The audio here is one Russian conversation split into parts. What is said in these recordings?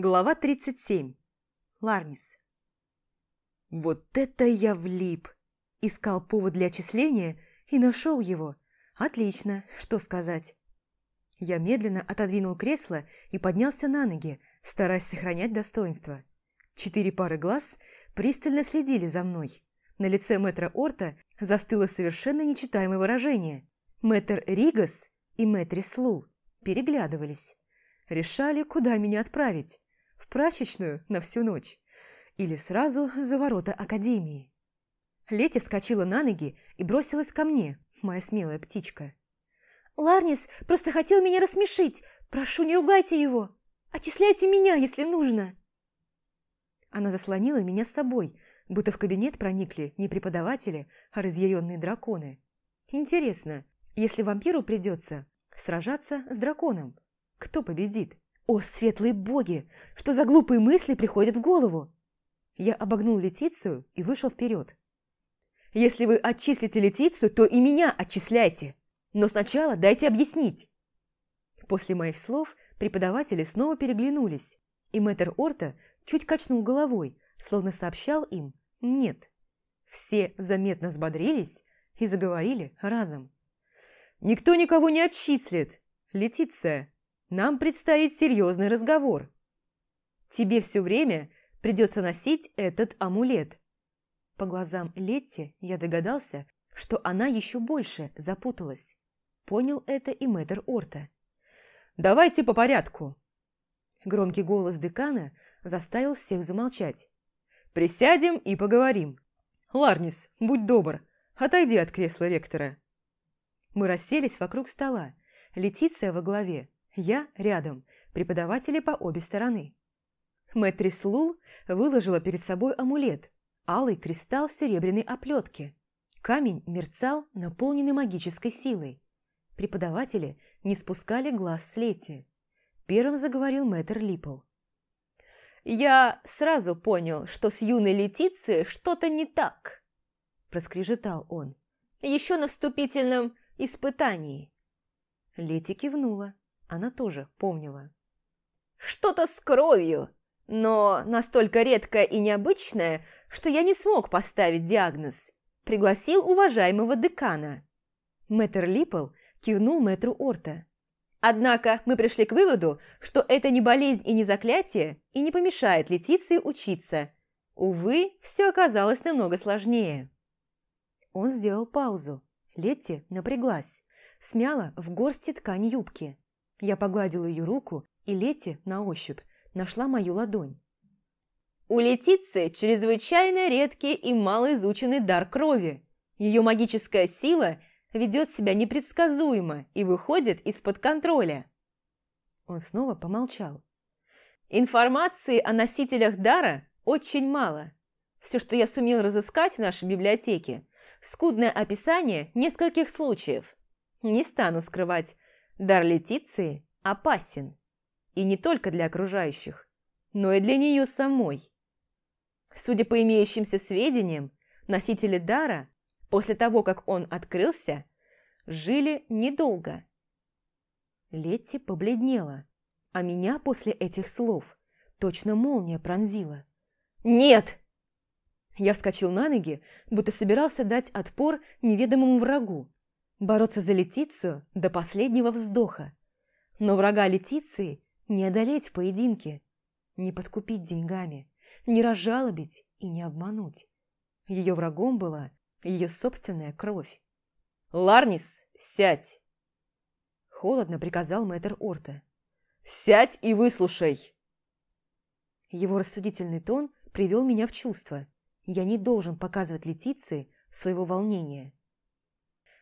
Глава 37. Ларнис. Вот это я влип! Искал повод для отчисления и нашел его. Отлично, что сказать. Я медленно отодвинул кресло и поднялся на ноги, стараясь сохранять достоинство. Четыре пары глаз пристально следили за мной. На лице мэтра Орта застыло совершенно нечитаемое выражение. Мэтр Ригас и мэтрис Лул переглядывались. Решали, куда меня отправить прачечную на всю ночь или сразу за ворота академии. Лети вскочила на ноги и бросилась ко мне, моя смелая птичка. «Ларнис просто хотел меня рассмешить. Прошу, не ругайте его. Отчисляйте меня, если нужно». Она заслонила меня с собой, будто в кабинет проникли не преподаватели, а разъяренные драконы. Интересно, если вампиру придется сражаться с драконом, кто победит? О, светлые боги! Что за глупые мысли приходят в голову? Я обогнул Летицию и вышел вперед. Если вы отчислите Летицию, то и меня отчисляйте. Но сначала дайте объяснить. После моих слов преподаватели снова переглянулись, и мэтр Орта чуть качнул головой, словно сообщал им «нет». Все заметно взбодрились и заговорили разом. «Никто никого не отчислит. Летиция, нам предстоит серьезный разговор. Тебе все время придется носить этот амулет. По глазам Летти я догадался, что она еще больше запуталась. Понял это и мэтр Орта. «Давайте по порядку!» Громкий голос декана заставил всех замолчать. «Присядем и поговорим. Ларнис, будь добр, отойди от кресла ректора». Мы расселись вокруг стола, Летиция во главе, я рядом, преподаватели по обе стороны. Мэтрис Лул выложила перед собой амулет, алый кристалл в серебряной оплетке. Камень мерцал, наполненный магической силой. Преподаватели не спускали глаз с Лети. Первым заговорил мэтр Липл. «Я сразу понял, что с юной Летицией что-то не так», – проскрежетал он. «Еще на вступительном испытании». Лети кивнула. Она тоже помнила. «Что-то с кровью, но настолько редкое и необычное, что я не смог поставить диагноз. Пригласил уважаемого декана». Мэтр Липпл кивнул мэтру Орта. «Однако мы пришли к выводу, что это не болезнь и не заклятие, и не помешает Летиции учиться. Увы, все оказалось намного сложнее». Он сделал паузу. Летти напряглась, смяла в горсти ткань юбки. Я погладила ее руку, и Лети на ощупь нашла мою ладонь. У Летицы чрезвычайно редкий и малоизученный дар крови. Ее магическая сила ведет себя непредсказуемо и выходит из-под контроля. Он снова помолчал. Информации о носителях дара очень мало. Все, что я сумел разыскать в нашей библиотеке, скудное описание нескольких случаев. Не стану скрывать, Дар Летиции опасен. И не только для окружающих, но и для нее самой. Судя по имеющимся сведениям, носители дара, после того, как он открылся, жили недолго. Летти побледнела, а меня после этих слов точно молния пронзила. «Нет!» Я вскочил на ноги, будто собирался дать отпор неведомому врагу, бороться за Летицию до последнего вздоха. Но врага Летиции не одолеть в поединке, не подкупить деньгами, не разжалобить и не обмануть. Ее врагом была ее собственная кровь. «Ларнис, сядь!» Холодно приказал мэтр Орта. «Сядь и выслушай!» Его рассудительный тон привел меня в чувство. Я не должен показывать Летиции своего волнения.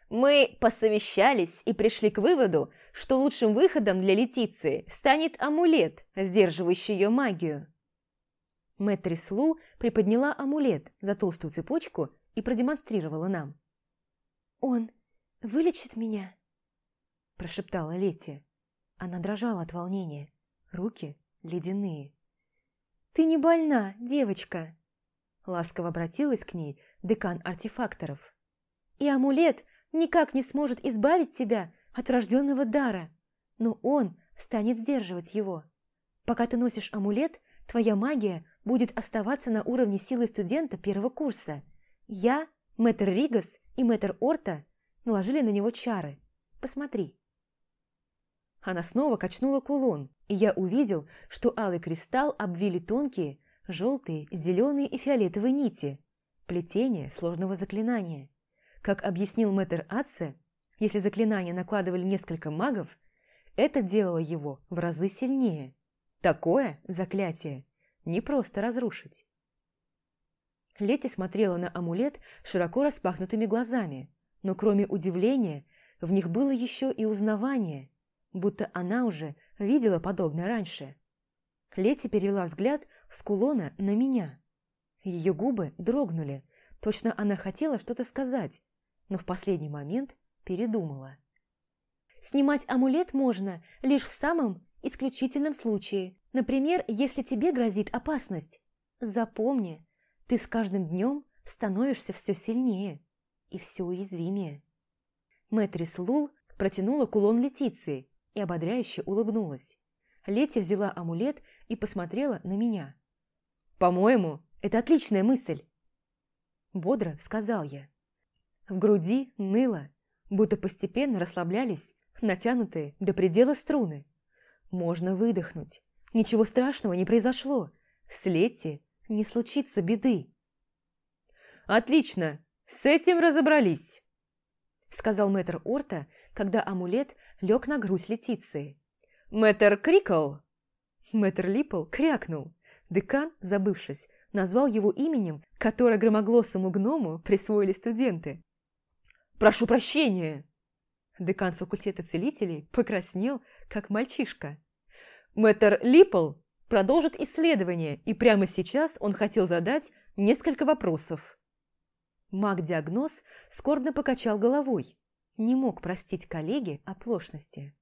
Мы посовещались и пришли к выводу, что лучшим выходом для Летиции станет амулет, сдерживающий ее магию. Мэтрис Лу приподняла амулет за толстую цепочку и продемонстрировала нам. «Он вылечит меня?» – прошептала Лети. Она дрожала от волнения, руки ледяные. «Ты не больна, девочка!» Ласково обратилась к ней декан артефакторов. «И амулет – никак не сможет избавить тебя от врожденного дара, но он станет сдерживать его. Пока ты носишь амулет, твоя магия будет оставаться на уровне силы студента первого курса. Я, мэтр Ригас и мэтр Орта наложили на него чары. Посмотри. Она снова качнула кулон, и я увидел, что алый кристалл обвили тонкие, желтые, зеленые и фиолетовые нити, плетение сложного заклинания. Как объяснил мэтр Атце, если заклинание накладывали несколько магов, это делало его в разы сильнее. Такое заклятие не просто разрушить. Лети смотрела на амулет широко распахнутыми глазами, но кроме удивления, в них было еще и узнавание, будто она уже видела подобное раньше. Лети перевела взгляд с кулона на меня. Ее губы дрогнули, точно она хотела что-то сказать, но в последний момент передумала. «Снимать амулет можно лишь в самом исключительном случае. Например, если тебе грозит опасность. Запомни, ты с каждым днем становишься все сильнее и все уязвимее. Мэтрис Лул протянула кулон Летиции и ободряюще улыбнулась. Лети взяла амулет и посмотрела на меня. «По-моему, это отличная мысль!» Бодро сказал я. В груди ныло, будто постепенно расслаблялись натянутые до предела струны. Можно выдохнуть. Ничего страшного не произошло. С Летти не случится беды. «Отлично, с этим разобрались», — сказал мэтр Орта, когда амулет лег на грудь Летиции. «Мэтр Крикл!» Мэтр Липл крякнул. Декан, забывшись, назвал его именем, которое громоглосому гному присвоили студенты. «Прошу прощения!» Декан факультета целителей покраснел, как мальчишка. Мэтр Липл продолжит исследование, и прямо сейчас он хотел задать несколько вопросов. Маг-диагноз скорбно покачал головой, не мог простить коллеге оплошности.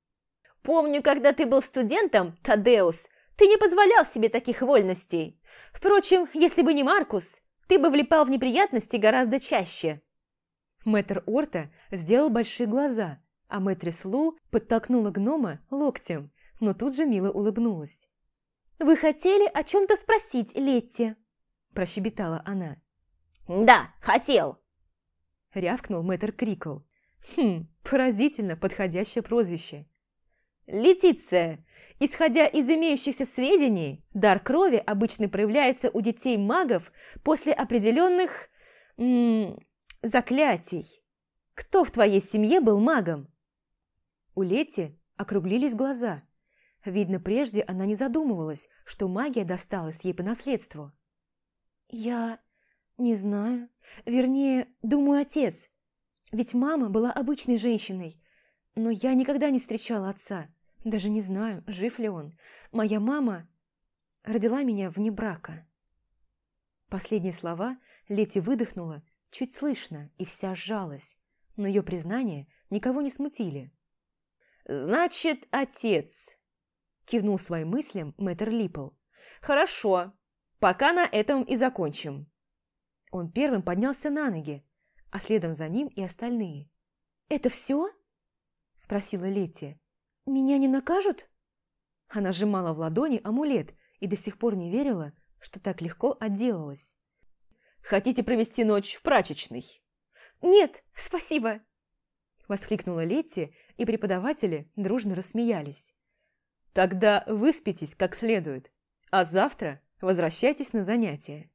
«Помню, когда ты был студентом, Тадеус, ты не позволял себе таких вольностей. Впрочем, если бы не Маркус, ты бы влипал в неприятности гораздо чаще». Мэтр Орта сделал большие глаза, а мэтрис Лул подтолкнула гнома локтем, но тут же мило улыбнулась. «Вы хотели о чем-то спросить, Летти?» – прощебетала она. «Да, хотел!» – рявкнул мэтр Крикл. Хм, поразительно подходящее прозвище. «Летиция, исходя из имеющихся сведений, дар крови обычно проявляется у детей-магов после определенных... М заклятий. Кто в твоей семье был магом?» У Лети округлились глаза. Видно, прежде она не задумывалась, что магия досталась ей по наследству. «Я не знаю. Вернее, думаю, отец. Ведь мама была обычной женщиной. Но я никогда не встречала отца. Даже не знаю, жив ли он. Моя мама родила меня вне брака». Последние слова Лети выдохнула, чуть слышно, и вся сжалась. Но ее признания никого не смутили. «Значит, отец!» – кивнул своим мыслям мэтр Липл. «Хорошо, пока на этом и закончим». Он первым поднялся на ноги, а следом за ним и остальные. «Это все?» – спросила Летти. «Меня не накажут?» Она сжимала в ладони амулет и до сих пор не верила, что так легко отделалась. «Хотите провести ночь в прачечной?» «Нет, спасибо!» – воскликнула Летти, и преподаватели дружно рассмеялись. «Тогда выспитесь как следует, а завтра возвращайтесь на занятия».